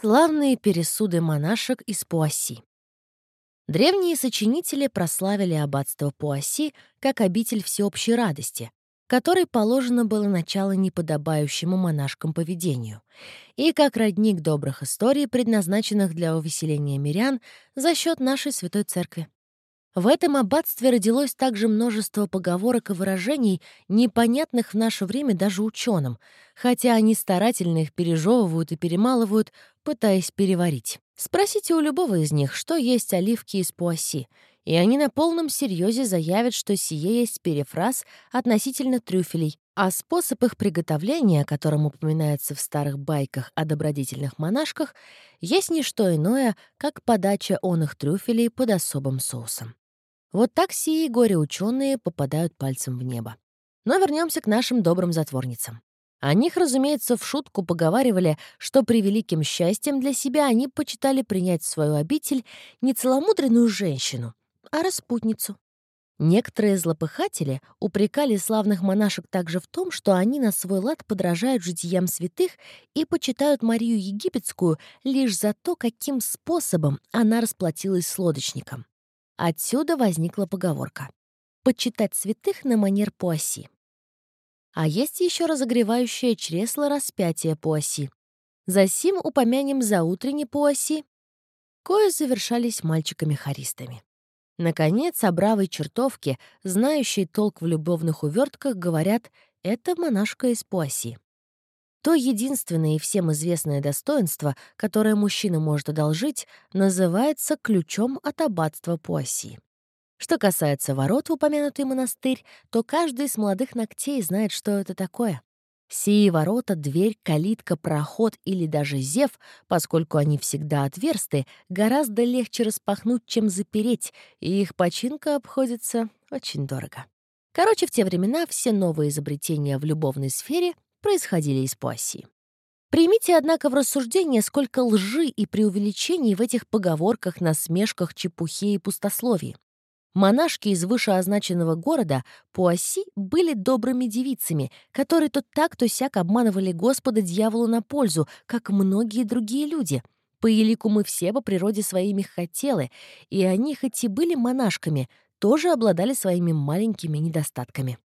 Славные пересуды монашек из Пуасси. Древние сочинители прославили аббатство Пуасси как обитель всеобщей радости, которой положено было начало неподобающему монашкам поведению, и как родник добрых историй, предназначенных для увеселения мирян за счет нашей Святой Церкви. В этом аббатстве родилось также множество поговорок и выражений, непонятных в наше время даже ученым, хотя они старательно их пережевывают и перемалывают, пытаясь переварить. Спросите у любого из них, что есть оливки из Пуасси, и они на полном серьезе заявят, что сие есть перефраз относительно трюфелей, а способ их приготовления, которым упоминается в старых байках о добродетельных монашках, есть не что иное, как подача он их трюфелей под особым соусом. Вот так сии горе-ученые попадают пальцем в небо. Но вернемся к нашим добрым затворницам. О них, разумеется, в шутку поговаривали, что при великим счастьем для себя они почитали принять в свою обитель не целомудренную женщину, а распутницу. Некоторые злопыхатели упрекали славных монашек также в том, что они на свой лад подражают житиям святых и почитают Марию Египетскую лишь за то, каким способом она расплатилась с лодочником. Отсюда возникла поговорка «почитать святых на манер Пуасси». А есть еще разогревающее чресло распятия Пуасси. Засим упомянем заутренне Пуасси, кое завершались мальчиками-хористами. Наконец, о бравой чертовке, знающей толк в любовных увертках, говорят «это монашка из Пуасси». То единственное и всем известное достоинство, которое мужчина может одолжить, называется ключом от аббатства Пуасси. Что касается ворот в упомянутый монастырь, то каждый из молодых ногтей знает, что это такое. Сии ворота, дверь, калитка, проход или даже зев, поскольку они всегда отверсты, гораздо легче распахнуть, чем запереть, и их починка обходится очень дорого. Короче, в те времена все новые изобретения в любовной сфере происходили из Пуасси. Примите, однако, в рассуждение, сколько лжи и преувеличений в этих поговорках, насмешках, чепухе и пустословии. Монашки из вышеозначенного города Пуасси были добрыми девицами, которые то так, то сяк обманывали Господа дьяволу на пользу, как многие другие люди. По елику мы все по природе своими хотелы, и они, хоть и были монашками, тоже обладали своими маленькими недостатками.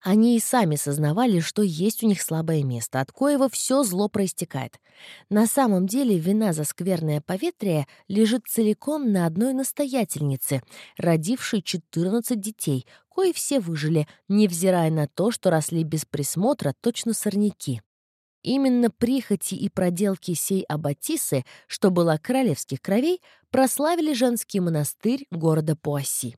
Они и сами сознавали, что есть у них слабое место, от коего все зло проистекает. На самом деле вина за скверное поветрие лежит целиком на одной настоятельнице, родившей 14 детей, кои все выжили, невзирая на то, что росли без присмотра точно сорняки. Именно прихоти и проделки сей Аббатисы, что была королевских кровей, прославили женский монастырь города Пуасси.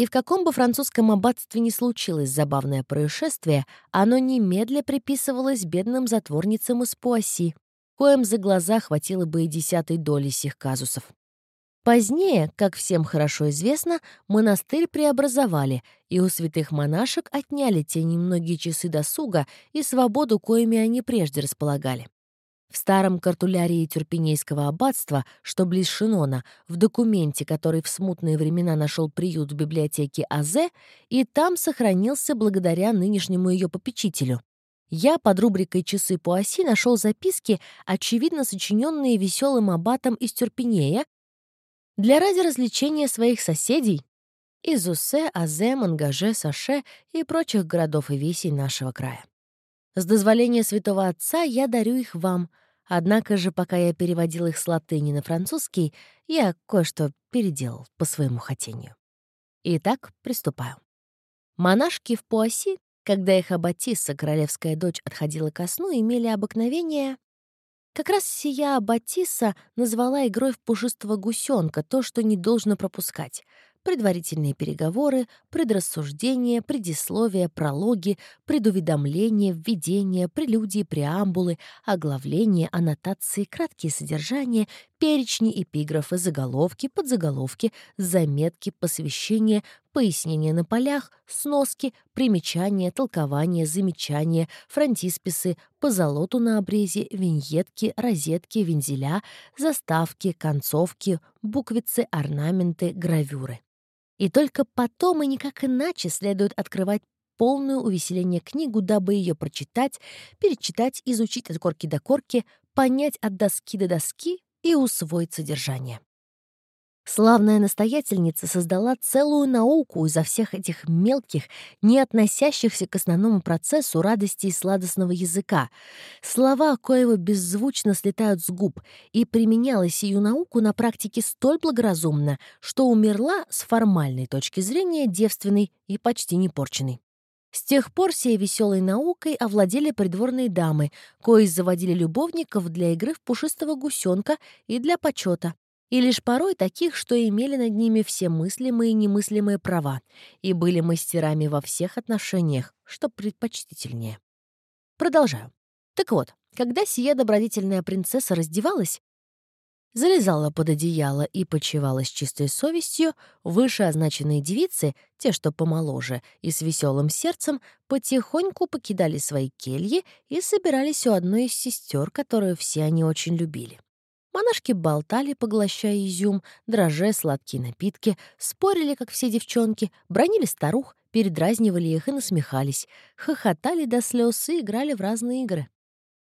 И в каком бы французском аббатстве ни случилось забавное происшествие, оно немедля приписывалось бедным затворницам из Пуасси, коим за глаза хватило бы и десятой доли сих казусов. Позднее, как всем хорошо известно, монастырь преобразовали, и у святых монашек отняли те немногие часы досуга и свободу, коими они прежде располагали. В старом картулярии Тюрпинейского аббатства, что близ Шинона, в документе, который в смутные времена нашел приют в библиотеке Азе, и там сохранился благодаря нынешнему ее попечителю. Я под рубрикой «Часы по оси» нашел записки, очевидно сочиненные веселым аббатом из Тюрпинея, для ради развлечения своих соседей из Усе, Азе, Мангаже, Саше и прочих городов и весей нашего края. С дозволения святого отца я дарю их вам, Однако же, пока я переводил их с латыни на французский, я кое-что переделал по своему хотению. Итак, приступаю. Монашки в Пуасси, когда их аббатисса, королевская дочь, отходила ко сну, имели обыкновение... Как раз сия аббатисса назвала игрой в пушистого гусенка то, что не должно пропускать — предварительные переговоры, предрассуждения, предисловия, прологи, предуведомления, введения, прелюдии, преамбулы, оглавления, аннотации, краткие содержания, перечни, эпиграфы, заголовки, подзаголовки, заметки, посвящения, пояснения на полях, сноски, примечания, толкования, замечания, фронтисписы, позолоту на обрезе, виньетки, розетки, вензеля, заставки, концовки, буквицы, орнаменты, гравюры. И только потом и никак иначе следует открывать полную увеселение книгу, дабы ее прочитать, перечитать, изучить от корки до корки, понять от доски до доски и усвоить содержание. Славная настоятельница создала целую науку изо всех этих мелких, не относящихся к основному процессу радости и сладостного языка, слова коего беззвучно слетают с губ, и применяла сию науку на практике столь благоразумно, что умерла с формальной точки зрения девственной и почти не порченной. С тех пор сей веселой наукой овладели придворные дамы, кои заводили любовников для игры в пушистого гусенка и для почета, и лишь порой таких, что имели над ними все мыслимые и немыслимые права и были мастерами во всех отношениях, что предпочтительнее. Продолжаю. Так вот, когда сия добродетельная принцесса раздевалась, залезала под одеяло и почивала с чистой совестью, вышеозначенные девицы, те, что помоложе и с веселым сердцем, потихоньку покидали свои кельи и собирались у одной из сестер, которую все они очень любили. Монашки болтали, поглощая изюм, дрожжи, сладкие напитки, спорили, как все девчонки, бронили старух, передразнивали их и насмехались, хохотали до слез и играли в разные игры.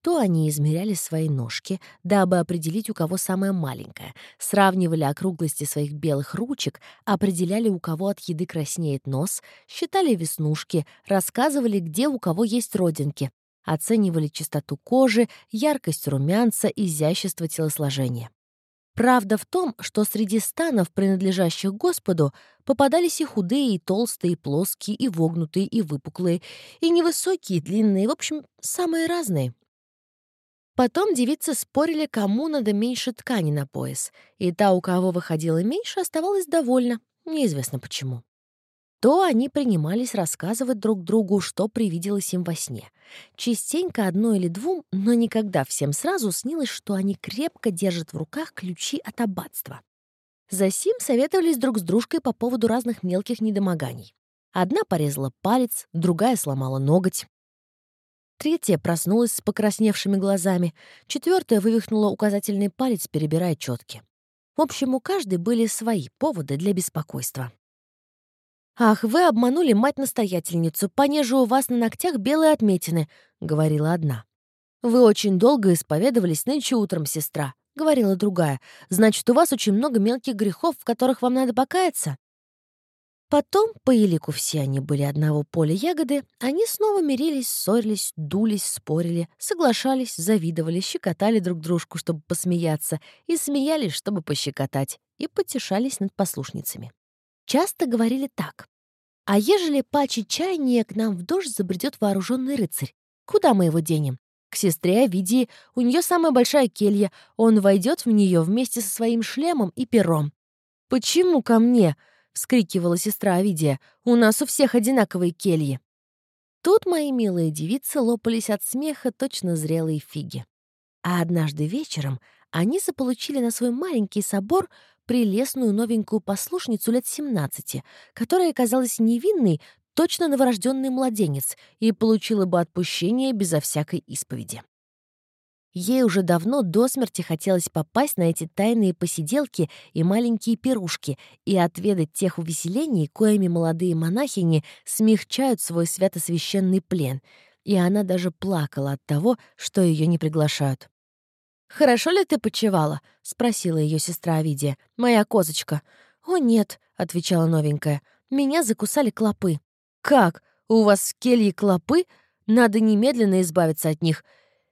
То они измеряли свои ножки, дабы определить, у кого самая маленькая, сравнивали округлости своих белых ручек, определяли, у кого от еды краснеет нос, считали веснушки, рассказывали, где у кого есть родинки, оценивали чистоту кожи, яркость румянца, изящество телосложения. Правда в том, что среди станов, принадлежащих Господу, попадались и худые, и толстые, и плоские, и вогнутые, и выпуклые, и невысокие, и длинные, в общем, самые разные. Потом девицы спорили, кому надо меньше ткани на пояс, и та, у кого выходило меньше, оставалась довольна, неизвестно почему то они принимались рассказывать друг другу, что привиделось им во сне. Частенько одно или двум, но никогда всем сразу снилось, что они крепко держат в руках ключи от аббатства. Засим советовались друг с дружкой по поводу разных мелких недомоганий. Одна порезала палец, другая сломала ноготь. Третья проснулась с покрасневшими глазами, четвертая вывихнула указательный палец, перебирая четки. В общем, у каждой были свои поводы для беспокойства. «Ах, вы обманули мать-настоятельницу, понеже у вас на ногтях белые отметины», — говорила одна. «Вы очень долго исповедовались нынче утром, сестра», — говорила другая. «Значит, у вас очень много мелких грехов, в которых вам надо покаяться?» Потом, по елику все они были одного поля ягоды, они снова мирились, ссорились, дулись, спорили, соглашались, завидовали, щекотали друг дружку, чтобы посмеяться, и смеялись, чтобы пощекотать, и потешались над послушницами часто говорили так. «А ежели по чаяния к нам в дождь забредет вооруженный рыцарь, куда мы его денем? К сестре Овидии, у нее самая большая келья, он войдет в нее вместе со своим шлемом и пером». «Почему ко мне?» — вскрикивала сестра Овидия. «У нас у всех одинаковые кельи». Тут мои милые девицы лопались от смеха точно зрелые фиги. А однажды вечером они заполучили на свой маленький собор прелестную новенькую послушницу лет 17, которая казалась невинной, точно новорожденный младенец, и получила бы отпущение безо всякой исповеди. Ей уже давно до смерти хотелось попасть на эти тайные посиделки и маленькие пирушки и отведать тех увеселений, коими молодые монахини смягчают свой святосвященный плен, и она даже плакала от того, что ее не приглашают. «Хорошо ли ты почевала?» — спросила ее сестра Авидия. «Моя козочка». «О, нет», — отвечала новенькая. «Меня закусали клопы». «Как? У вас в келье клопы? Надо немедленно избавиться от них.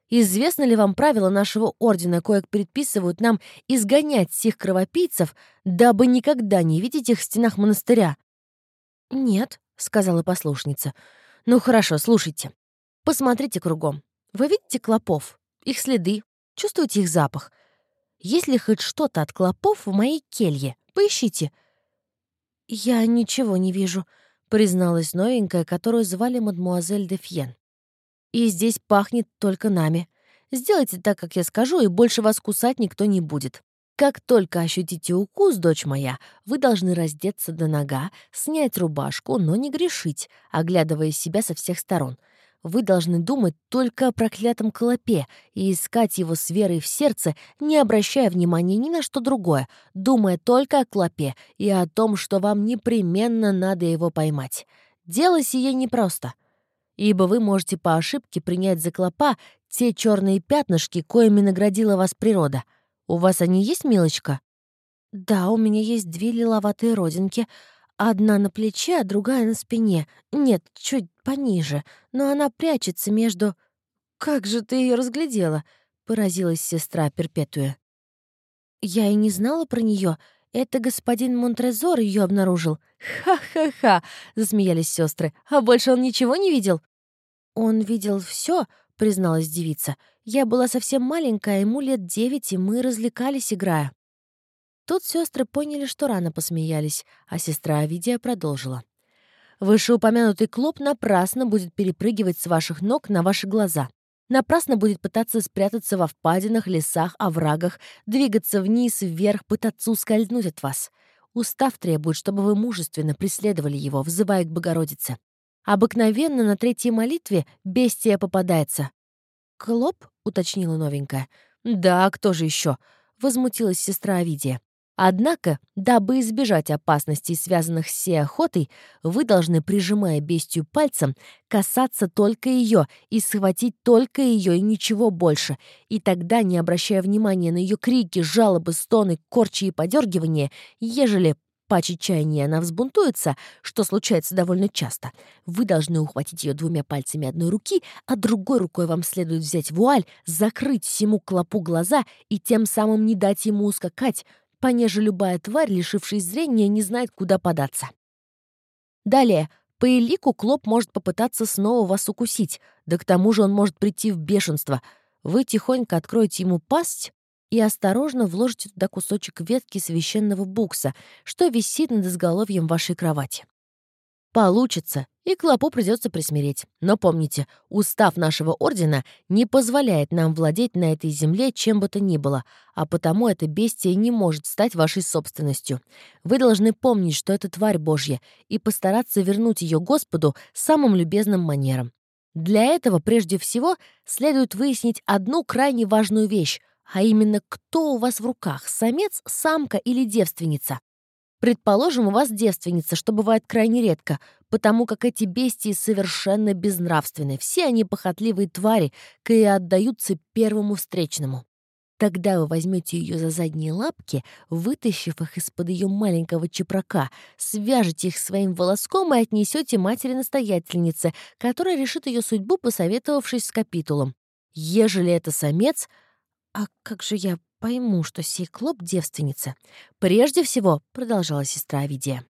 Известно ли вам правила нашего ордена, кое предписывают нам изгонять всех кровопийцев, дабы никогда не видеть их в стенах монастыря?» «Нет», — сказала послушница. «Ну хорошо, слушайте. Посмотрите кругом. Вы видите клопов? Их следы, Чувствуете их запах? Есть ли хоть что-то от клопов в моей келье? Поищите». «Я ничего не вижу», — призналась новенькая, которую звали мадмуазель де Фьен. «И здесь пахнет только нами. Сделайте так, как я скажу, и больше вас кусать никто не будет. Как только ощутите укус, дочь моя, вы должны раздеться до нога, снять рубашку, но не грешить, оглядывая себя со всех сторон — вы должны думать только о проклятом клопе и искать его с верой в сердце, не обращая внимания ни на что другое, думая только о клопе и о том, что вам непременно надо его поймать. Дело сие непросто, ибо вы можете по ошибке принять за клопа те черные пятнышки, коими наградила вас природа. У вас они есть, милочка?» «Да, у меня есть две лиловатые родинки. Одна на плече, а другая на спине. Нет, чуть пониже, но она прячется между...» «Как же ты ее разглядела?» — поразилась сестра Перпетуя. «Я и не знала про нее. Это господин Монтрезор ее обнаружил». «Ха-ха-ха!» — засмеялись сестры. «А больше он ничего не видел?» «Он видел все, призналась девица. «Я была совсем маленькая, ему лет девять, и мы развлекались, играя». Тут сестры поняли, что рано посмеялись, а сестра Авидия продолжила. «Вышеупомянутый клуб напрасно будет перепрыгивать с ваших ног на ваши глаза. Напрасно будет пытаться спрятаться во впадинах, лесах, оврагах, двигаться вниз, вверх, пытаться ускользнуть от вас. Устав требует, чтобы вы мужественно преследовали его, взывая к Богородице. Обыкновенно на третьей молитве бестия попадается. «Клоп?» — уточнила новенькая. «Да, кто же еще? возмутилась сестра Овидия. Однако, дабы избежать опасностей, связанных с сей охотой, вы должны, прижимая бестию пальцем, касаться только ее и схватить только ее и ничего больше. И тогда, не обращая внимания на ее крики, жалобы, стоны, корчи и подергивания, ежели по чаяния она взбунтуется, что случается довольно часто. Вы должны ухватить ее двумя пальцами одной руки, а другой рукой вам следует взять вуаль, закрыть всему клопу глаза и тем самым не дать ему ускакать, понеже любая тварь, лишившись зрения, не знает, куда податься. Далее, по элику клоп может попытаться снова вас укусить, да к тому же он может прийти в бешенство. Вы тихонько откроете ему пасть и осторожно вложите туда кусочек ветки священного букса, что висит над изголовьем вашей кровати. Получится, и клопу придется присмиреть. Но помните, устав нашего ордена не позволяет нам владеть на этой земле чем бы то ни было, а потому это бестие не может стать вашей собственностью. Вы должны помнить, что это тварь Божья, и постараться вернуть ее Господу самым любезным манером. Для этого, прежде всего, следует выяснить одну крайне важную вещь, а именно, кто у вас в руках, самец, самка или девственница. Предположим, у вас девственница, что бывает крайне редко, потому как эти бестии совершенно безнравственны. Все они похотливые твари, и отдаются первому встречному. Тогда вы возьмете ее за задние лапки, вытащив их из-под ее маленького чепрака, свяжете их своим волоском и отнесете матери-настоятельнице, которая решит ее судьбу, посоветовавшись с капитулом. Ежели это самец, «А как же я пойму, что сей клоп девственница?» «Прежде всего», — продолжала сестра Авидия.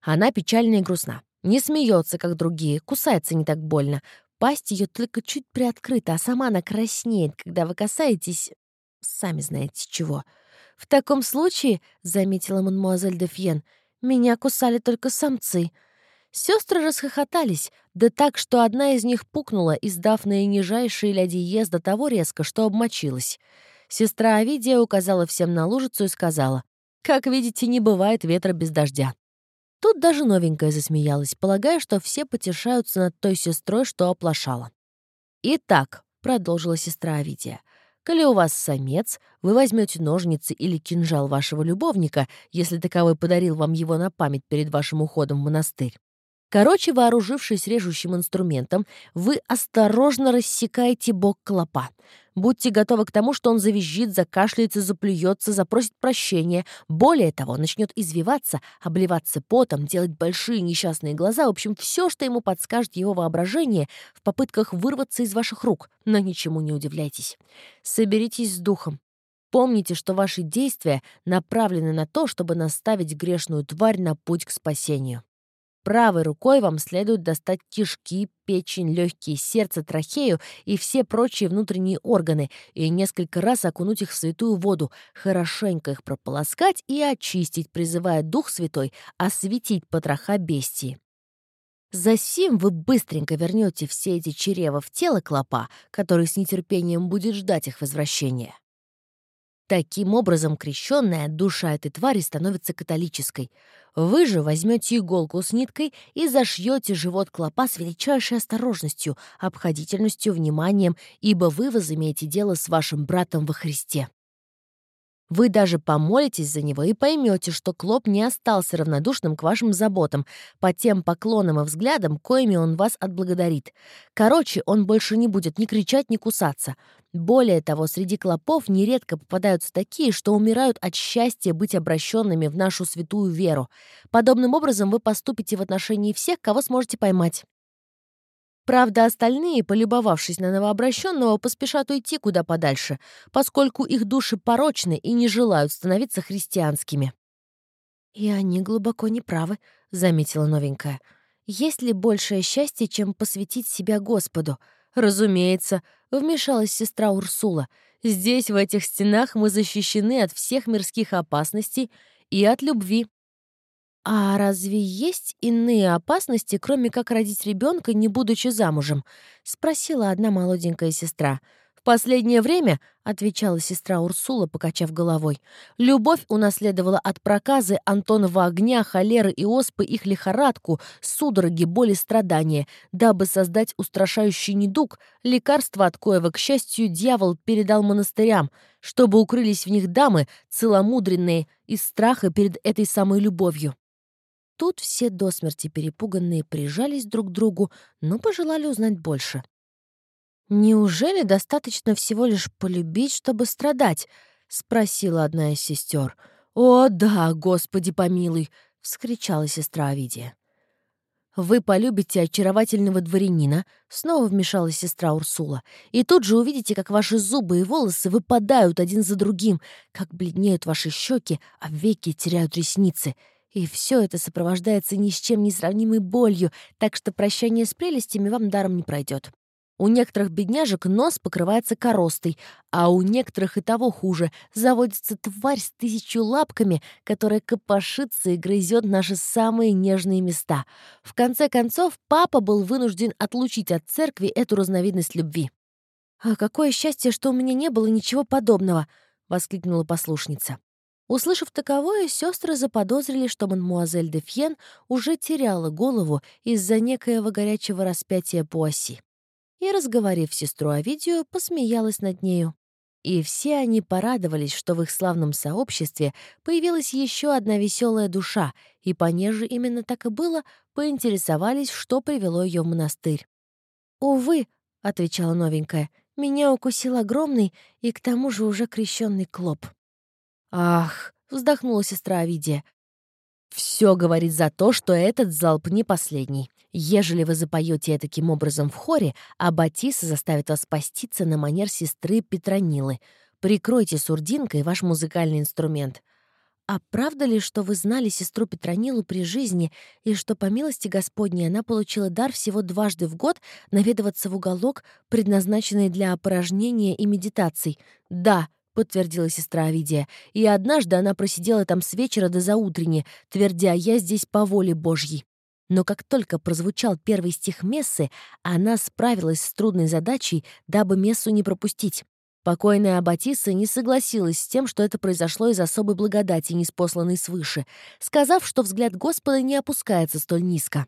Она печальна и грустна. Не смеется, как другие, кусается не так больно. Пасть ее только чуть приоткрыта, а сама она краснеет, когда вы касаетесь... Сами знаете чего. «В таком случае», — заметила мадемуазель де Фьен, — «меня кусали только самцы». Сестры расхохотались, да так, что одна из них пукнула, издав наинижайший ля диез до того резко, что обмочилась. Сестра Овидия указала всем на лужицу и сказала, «Как видите, не бывает ветра без дождя». Тут даже новенькая засмеялась, полагая, что все потешаются над той сестрой, что оплошала. «Итак», — продолжила сестра Овидия, «коли у вас самец, вы возьмете ножницы или кинжал вашего любовника, если таковой подарил вам его на память перед вашим уходом в монастырь. Короче, вооружившись режущим инструментом, вы осторожно рассекаете бок клопа. Будьте готовы к тому, что он завизжит, закашляется, заплюется, запросит прощения. Более того, начнет извиваться, обливаться потом, делать большие несчастные глаза. В общем, все, что ему подскажет его воображение в попытках вырваться из ваших рук. Но ничему не удивляйтесь. Соберитесь с духом. Помните, что ваши действия направлены на то, чтобы наставить грешную тварь на путь к спасению. Правой рукой вам следует достать кишки, печень, легкие, сердце, трахею и все прочие внутренние органы и несколько раз окунуть их в святую воду, хорошенько их прополоскать и очистить, призывая Дух Святой осветить потроха бестии. Засим вы быстренько вернете все эти чрева в тело клопа, который с нетерпением будет ждать их возвращения. Таким образом, крещенная душа этой твари становится католической. Вы же возьмете иголку с ниткой и зашьете живот клопа с величайшей осторожностью, обходительностью, вниманием, ибо вы возымеете дело с вашим братом во Христе. Вы даже помолитесь за него и поймете, что Клоп не остался равнодушным к вашим заботам, по тем поклонам и взглядам, коими он вас отблагодарит. Короче, он больше не будет ни кричать, ни кусаться. Более того, среди клопов нередко попадаются такие, что умирают от счастья быть обращенными в нашу святую веру. Подобным образом вы поступите в отношении всех, кого сможете поймать. Правда, остальные, полюбовавшись на новообращенного, поспешат уйти куда подальше, поскольку их души порочны и не желают становиться христианскими. «И они глубоко неправы», — заметила новенькая. «Есть ли большее счастье, чем посвятить себя Господу?» «Разумеется», — вмешалась сестра Урсула. «Здесь, в этих стенах, мы защищены от всех мирских опасностей и от любви». «А разве есть иные опасности, кроме как родить ребенка, не будучи замужем?» — спросила одна молоденькая сестра. «В последнее время», — отвечала сестра Урсула, покачав головой, «любовь унаследовала от проказы Антонова огня, холеры и оспы их лихорадку, судороги, боли, страдания, дабы создать устрашающий недуг, лекарство от коего, к счастью, дьявол передал монастырям, чтобы укрылись в них дамы, целомудренные, из страха перед этой самой любовью. Тут все до смерти перепуганные прижались друг к другу, но пожелали узнать больше. «Неужели достаточно всего лишь полюбить, чтобы страдать?» — спросила одна из сестер. «О, да, Господи помилуй!» — вскричала сестра Овидия. «Вы полюбите очаровательного дворянина», — снова вмешалась сестра Урсула, «и тут же увидите, как ваши зубы и волосы выпадают один за другим, как бледнеют ваши щеки, а веки теряют ресницы. И все это сопровождается ни с чем не сравнимой болью, так что прощание с прелестями вам даром не пройдет. У некоторых бедняжек нос покрывается коростой, а у некоторых и того хуже. Заводится тварь с тысячу лапками, которая копошится и грызет наши самые нежные места. В конце концов, папа был вынужден отлучить от церкви эту разновидность любви. «А какое счастье, что у меня не было ничего подобного!» — воскликнула послушница. Услышав таковое, сестры заподозрили, что мадмуазель де Фьен уже теряла голову из-за некоего горячего распятия Пуасси. И, разговорив сестру Овидию, посмеялась над нею. И все они порадовались, что в их славном сообществе появилась еще одна веселая душа, и понеже именно так и было, поинтересовались, что привело ее в монастырь. «Увы», — отвечала новенькая, — «меня укусил огромный и к тому же уже крещенный клоп». «Ах!» — вздохнула сестра Овидия. «Все говорит за то, что этот залп не последний. Ежели вы запоете таким образом в хоре, а Батиса заставит вас поститься на манер сестры Петронилы. Прикройте сурдинкой ваш музыкальный инструмент. А правда ли, что вы знали сестру Петронилу при жизни, и что, по милости Господней, она получила дар всего дважды в год наведываться в уголок, предназначенный для опорожнения и медитаций? Да, — подтвердила сестра Овидия. «И однажды она просидела там с вечера до заутренни, твердя «я здесь по воле Божьей». Но как только прозвучал первый стих мессы, она справилась с трудной задачей, дабы мессу не пропустить. Покойная Аббатиса не согласилась с тем, что это произошло из особой благодати, неспосланной свыше, сказав, что взгляд Господа не опускается столь низко.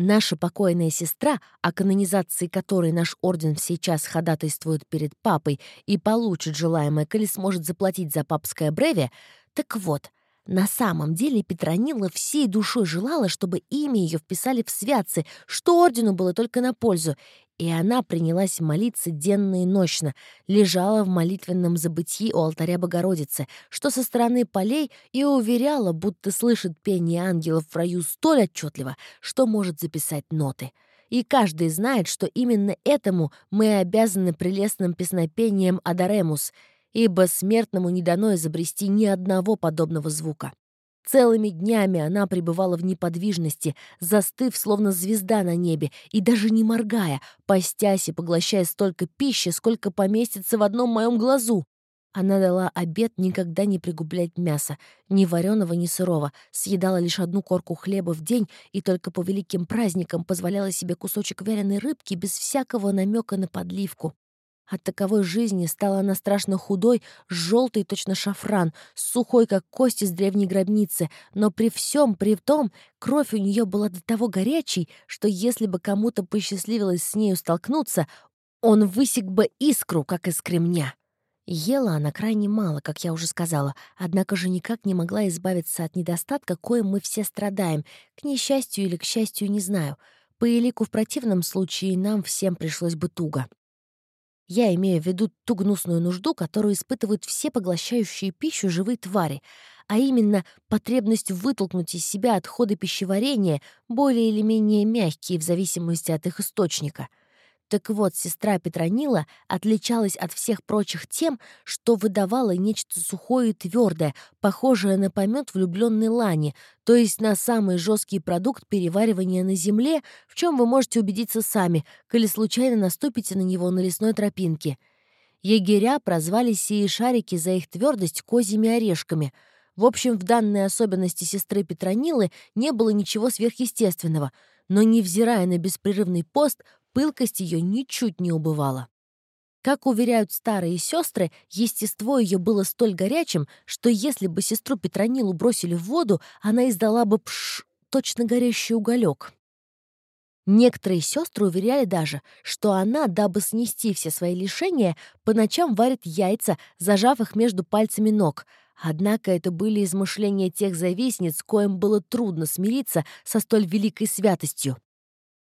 Наша покойная сестра, о канонизации которой наш орден сейчас ходатайствует перед папой и получит желаемое, коли сможет заплатить за папское бреве, так вот, на самом деле Петронила всей душой желала, чтобы имя ее вписали в святцы, что ордену было только на пользу, и она принялась молиться денно и ночно, лежала в молитвенном забытии у алтаря Богородицы, что со стороны полей и уверяла, будто слышит пение ангелов в раю столь отчетливо, что может записать ноты. И каждый знает, что именно этому мы обязаны прелестным песнопением «Адаремус», ибо смертному не дано изобрести ни одного подобного звука. Целыми днями она пребывала в неподвижности, застыв, словно звезда на небе, и даже не моргая, постясь и поглощая столько пищи, сколько поместится в одном моем глазу. Она дала обед никогда не пригублять мясо, ни вареного, ни сырого, съедала лишь одну корку хлеба в день и только по великим праздникам позволяла себе кусочек вяленой рыбки без всякого намека на подливку. От таковой жизни стала она страшно худой, желтый точно шафран, сухой, как кость из древней гробницы, но при всем при том кровь у нее была до того горячей, что если бы кому-то посчастливилось с нею столкнуться, он высек бы искру, как из кремня. Ела она крайне мало, как я уже сказала, однако же никак не могла избавиться от недостатка, коим мы все страдаем, к несчастью или к счастью, не знаю. По элику в противном случае нам всем пришлось бы туго. Я имею в виду ту гнусную нужду, которую испытывают все поглощающие пищу живые твари, а именно потребность вытолкнуть из себя отходы пищеварения, более или менее мягкие в зависимости от их источника. Так вот, сестра Петронила отличалась от всех прочих тем, что выдавала нечто сухое и твердое, похожее на помет влюбленной лани, то есть на самый жесткий продукт переваривания на земле, в чем вы можете убедиться сами, коли случайно наступите на него на лесной тропинке. Егеря прозвали сии шарики за их твердость козьими орешками. В общем, в данной особенности сестры Петронилы не было ничего сверхъестественного — но, невзирая на беспрерывный пост, пылкость ее ничуть не убывала. Как уверяют старые сестры, естество ее было столь горячим, что если бы сестру Петронилу бросили в воду, она издала бы пш, точно горящий уголек. Некоторые сестры уверяли даже, что она, дабы снести все свои лишения, по ночам варит яйца, зажав их между пальцами ног. Однако это были измышления тех завистниц, коим было трудно смириться со столь великой святостью.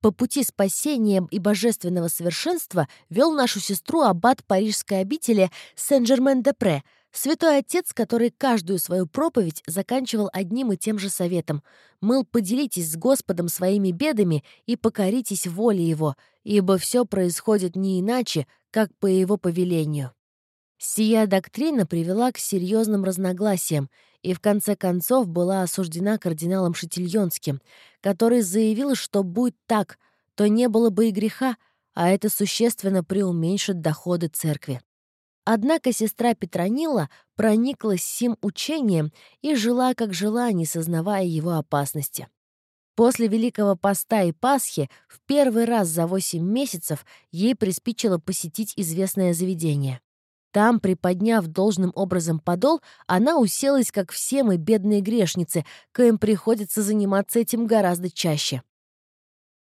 По пути спасения и божественного совершенства вел нашу сестру аббат парижской обители Сен-Жермен-де-Пре, святой отец, который каждую свою проповедь заканчивал одним и тем же советом. «Мыл, поделитесь с Господом своими бедами и покоритесь воле Его, ибо все происходит не иначе, как по Его повелению». Сия доктрина привела к серьезным разногласиям и в конце концов была осуждена кардиналом Шатильонским, который заявил, что будь так, то не было бы и греха, а это существенно преуменьшит доходы церкви. Однако сестра Петронила прониклась сим учением и жила, как жила, не сознавая его опасности. После Великого Поста и Пасхи в первый раз за восемь месяцев ей приспичило посетить известное заведение. Там, приподняв должным образом подол, она уселась, как все мы, бедные грешницы, коим приходится заниматься этим гораздо чаще.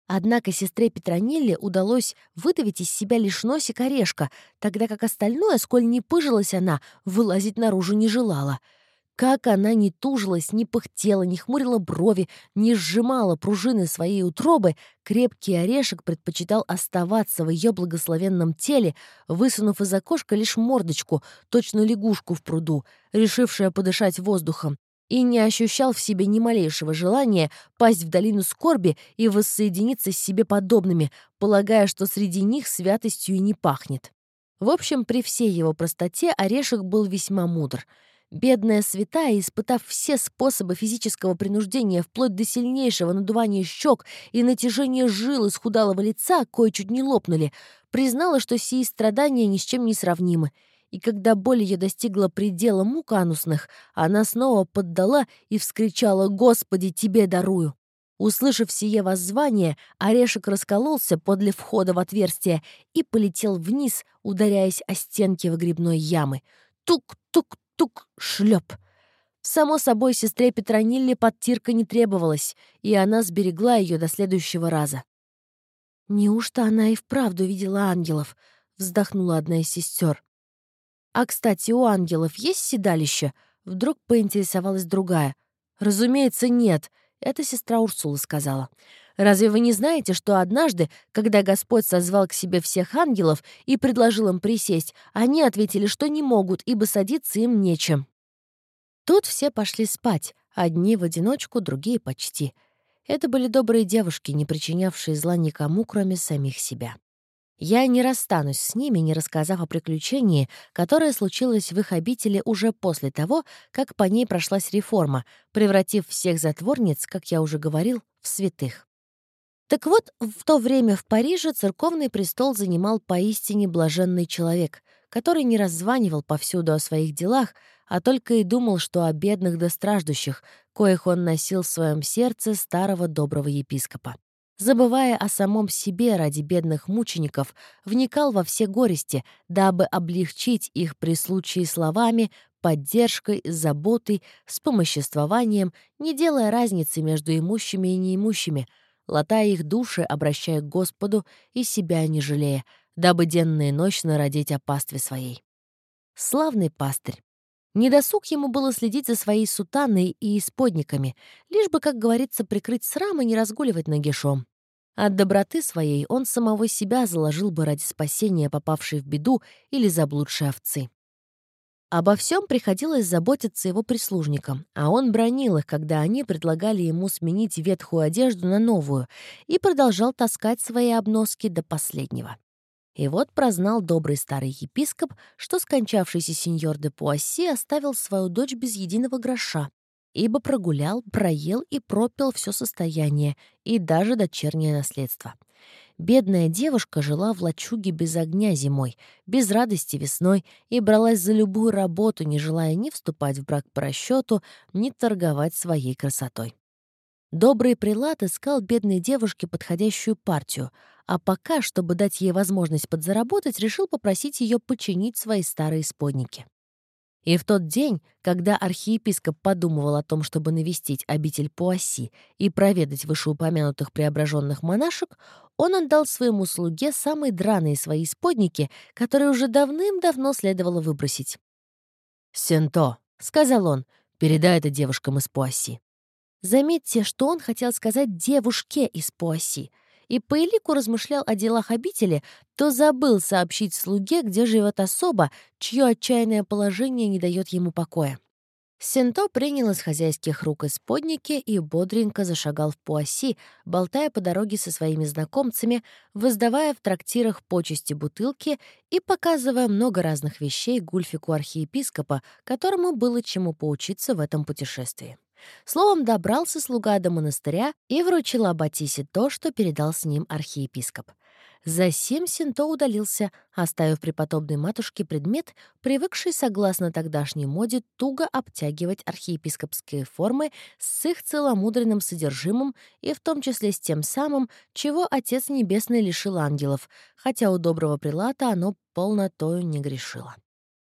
Однако сестре Петронилле удалось выдавить из себя лишь носик орешка, тогда как остальное, сколь не пыжилась она, вылазить наружу не желала — как она не тужилась, не пыхтела, не хмурила брови, не сжимала пружины своей утробы, крепкий орешек предпочитал оставаться в ее благословенном теле, высунув из окошка лишь мордочку, точно лягушку в пруду, решившая подышать воздухом, и не ощущал в себе ни малейшего желания пасть в долину скорби и воссоединиться с себе подобными, полагая, что среди них святостью и не пахнет. В общем, при всей его простоте орешек был весьма мудр — Бедная святая, испытав все способы физического принуждения вплоть до сильнейшего надувания щек и натяжения жил из худалого лица, кое чуть не лопнули, признала, что сии страдания ни с чем не сравнимы. И когда боль ее достигла предела мук анусных, она снова поддала и вскричала «Господи, тебе дарую!». Услышав сие воззвание, орешек раскололся подле входа в отверстие и полетел вниз, ударяясь о стенки выгребной ямы. Тук-тук-тук! Тук-шлеп. Само собой, сестре Петронилле подтирка не требовалась, и она сберегла ее до следующего раза. «Неужто она и вправду видела ангелов?» — вздохнула одна из сестер. «А, кстати, у ангелов есть седалище?» — вдруг поинтересовалась другая. «Разумеется, нет», — это сестра Урсула сказала. «Разве вы не знаете, что однажды, когда Господь созвал к себе всех ангелов и предложил им присесть, они ответили, что не могут, ибо садиться им нечем?» Тут все пошли спать, одни в одиночку, другие почти. Это были добрые девушки, не причинявшие зла никому, кроме самих себя. Я не расстанусь с ними, не рассказав о приключении, которое случилось в их обители уже после того, как по ней прошлась реформа, превратив всех затворниц, как я уже говорил, в святых. Так вот, в то время в Париже церковный престол занимал поистине блаженный человек, который не раззванивал повсюду о своих делах, а только и думал, что о бедных да страждущих, коих он носил в своем сердце старого доброго епископа. Забывая о самом себе ради бедных мучеников, вникал во все горести, дабы облегчить их при случае словами, поддержкой, заботой, вспомоществованием, не делая разницы между имущими и неимущими, латая их души, обращая к Господу и себя не жалея, дабы денно и ночно родить о пастве своей. Славный пастырь. Недосуг ему было следить за своей сутаной и исподниками, лишь бы, как говорится, прикрыть срам и не разгуливать нагишом. От доброты своей он самого себя заложил бы ради спасения попавшей в беду или заблудшей овцы. Обо всем приходилось заботиться его прислужникам, а он бронил их, когда они предлагали ему сменить ветхую одежду на новую, и продолжал таскать свои обноски до последнего. И вот прознал добрый старый епископ, что скончавшийся сеньор де Пуасси оставил свою дочь без единого гроша, ибо прогулял, проел и пропил все состояние, и даже дочернее наследство. Бедная девушка жила в лачуге без огня зимой, без радости весной и бралась за любую работу, не желая ни вступать в брак по расчету, ни торговать своей красотой. Добрый прилад искал бедной девушке подходящую партию, а пока, чтобы дать ей возможность подзаработать, решил попросить ее починить свои старые сподники. И в тот день, когда архиепископ подумывал о том, чтобы навестить обитель Пуасси и проведать вышеупомянутых преображенных монашек, он отдал своему слуге самые драные свои сподники, которые уже давным-давно следовало выбросить. «Сенто», — сказал он, — «передай это девушкам из Пуасси». Заметьте, что он хотел сказать девушке из Пуасси, и по элику размышлял о делах обители, то забыл сообщить слуге, где живет особа, чье отчаянное положение не дает ему покоя. Сенто принял из хозяйских рук исподники и бодренько зашагал в Пуасси, болтая по дороге со своими знакомцами, воздавая в трактирах почести бутылки и показывая много разных вещей гульфику архиепископа, которому было чему поучиться в этом путешествии. Словом, добрался слуга до монастыря и вручил Аббатисе то, что передал с ним архиепископ. Засим Синто удалился, оставив преподобной матушке предмет, привыкший, согласно тогдашней моде, туго обтягивать архиепископские формы с их целомудренным содержимым и в том числе с тем самым, чего Отец Небесный лишил ангелов, хотя у доброго прилата оно полнотою не грешило.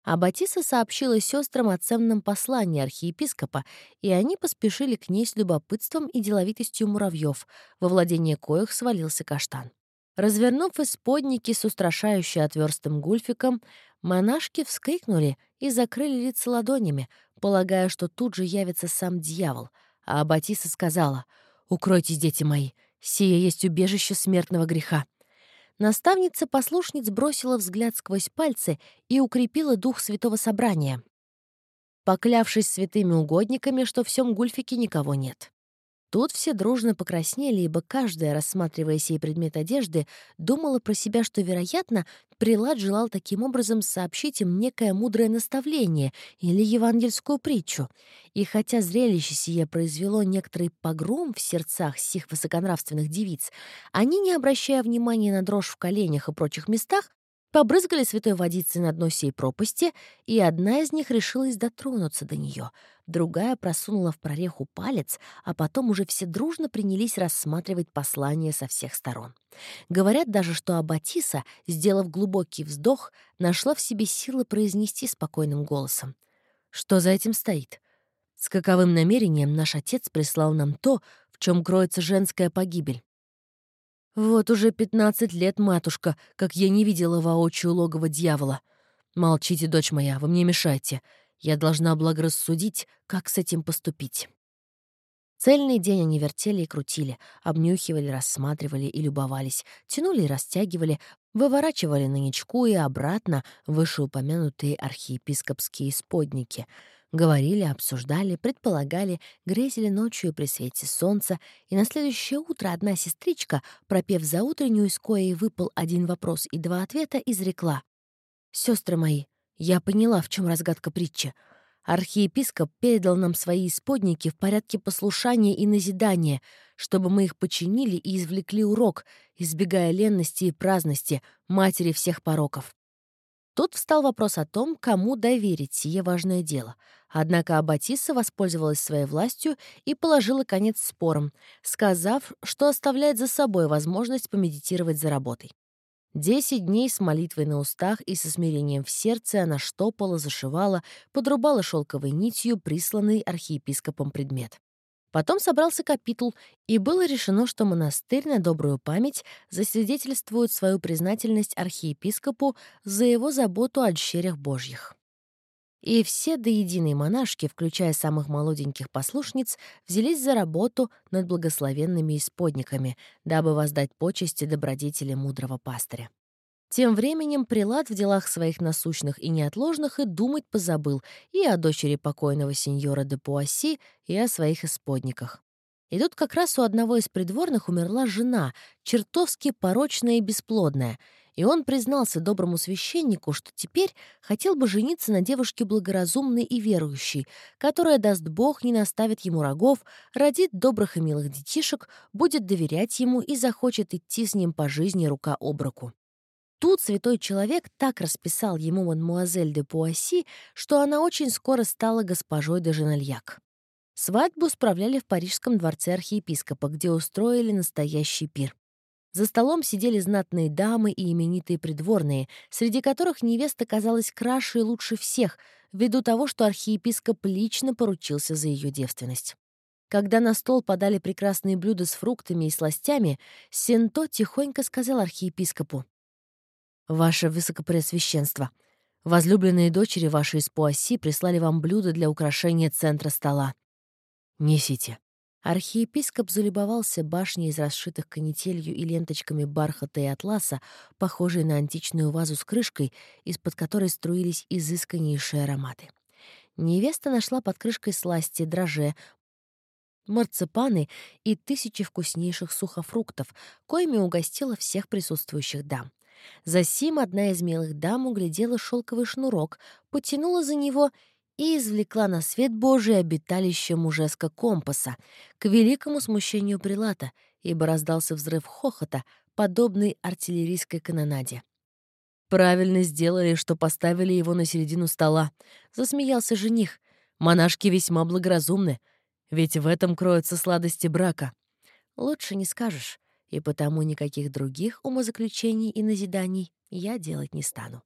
А Батиса сообщила сестрам о ценном послании архиепископа, и они поспешили к ней с любопытством и деловитостью муравьев, во владение коих свалился каштан. Развернув исподники с устрашающе отверстым гульфиком, монашки вскрикнули и закрыли лица ладонями, полагая, что тут же явится сам дьявол, а Батиса сказала «Укройтесь, дети мои, сие есть убежище смертного греха». Наставница послушниц бросила взгляд сквозь пальцы и укрепила дух святого собрания, поклявшись святыми угодниками, что в всем гульфике никого нет. Тут все дружно покраснели, ибо каждая, рассматривая сей предмет одежды, думала про себя, что, вероятно, прилад желал таким образом сообщить им некое мудрое наставление или евангельскую притчу. И хотя зрелище сие произвело некоторый погром в сердцах сих высоконравственных девиц, они, не обращая внимания на дрожь в коленях и прочих местах, Побрызгали святой водицей на дно сей пропасти, и одна из них решилась дотронуться до нее, другая просунула в прореху палец, а потом уже все дружно принялись рассматривать послание со всех сторон. Говорят даже, что Аббатиса, сделав глубокий вздох, нашла в себе силы произнести спокойным голосом. «Что за этим стоит? С каковым намерением наш отец прислал нам то, в чем кроется женская погибель?» «Вот уже пятнадцать лет, матушка, как я не видела воочию логово дьявола. Молчите, дочь моя, вы мне мешаете. Я должна благорассудить, как с этим поступить». Цельный день они вертели и крутили, обнюхивали, рассматривали и любовались, тянули и растягивали, выворачивали на ничку и обратно вышеупомянутые архиепископские сподники — Говорили, обсуждали, предполагали, грезили ночью при свете солнца, и на следующее утро одна сестричка, пропев за утреннюю, из коей выпал один вопрос и два ответа, изрекла. «Сестры мои, я поняла, в чем разгадка притчи. Архиепископ передал нам свои исподники в порядке послушания и назидания, чтобы мы их починили и извлекли урок, избегая ленности и праздности, матери всех пороков. Тут встал вопрос о том, кому доверить сие важное дело. Однако Аббатиса воспользовалась своей властью и положила конец спорам, сказав, что оставляет за собой возможность помедитировать за работой. Десять дней с молитвой на устах и со смирением в сердце она штопала, зашивала, подрубала шелковой нитью присланный архиепископом предмет. Потом собрался капитул, и было решено, что монастырь на добрую память засвидетельствует свою признательность архиепископу за его заботу о дщерях божьих. И все до единой монашки, включая самых молоденьких послушниц, взялись за работу над благословенными исподниками, дабы воздать почести добродетели мудрого пастыря. Тем временем прилад в делах своих насущных и неотложных и думать позабыл и о дочери покойного сеньора де Пуасси, и о своих исподниках. И тут как раз у одного из придворных умерла жена, чертовски порочная и бесплодная, и он признался доброму священнику, что теперь хотел бы жениться на девушке благоразумной и верующей, которая, даст Бог, не наставит ему рогов, родит добрых и милых детишек, будет доверять ему и захочет идти с ним по жизни рука об руку. Тут святой человек так расписал ему мадмуазель де Пуасси, что она очень скоро стала госпожой де Женальяк. Свадьбу справляли в Парижском дворце архиепископа, где устроили настоящий пир. За столом сидели знатные дамы и именитые придворные, среди которых невеста казалась краше и лучше всех, ввиду того, что архиепископ лично поручился за ее девственность. Когда на стол подали прекрасные блюда с фруктами и сластями, Сенто тихонько сказал архиепископу. «Ваше Высокопреосвященство, возлюбленные дочери вашей из Пуасси прислали вам блюда для украшения центра стола. Несите». Архиепископ залюбовался башней из расшитых канителью и ленточками бархата и атласа, похожей на античную вазу с крышкой, из-под которой струились изысканнейшие ароматы. Невеста нашла под крышкой сласти, дроже, марципаны и тысячи вкуснейших сухофруктов, коими угостила всех присутствующих дам. Засим одна из милых дам углядела шелковый шнурок, потянула за него — и извлекла на свет Божий обиталище мужеско компаса, к великому смущению прилата, ибо раздался взрыв хохота, подобный артиллерийской канонаде. «Правильно сделали, что поставили его на середину стола», — засмеялся жених. «Монашки весьма благоразумны, ведь в этом кроются сладости брака». «Лучше не скажешь, и потому никаких других умозаключений и назиданий я делать не стану».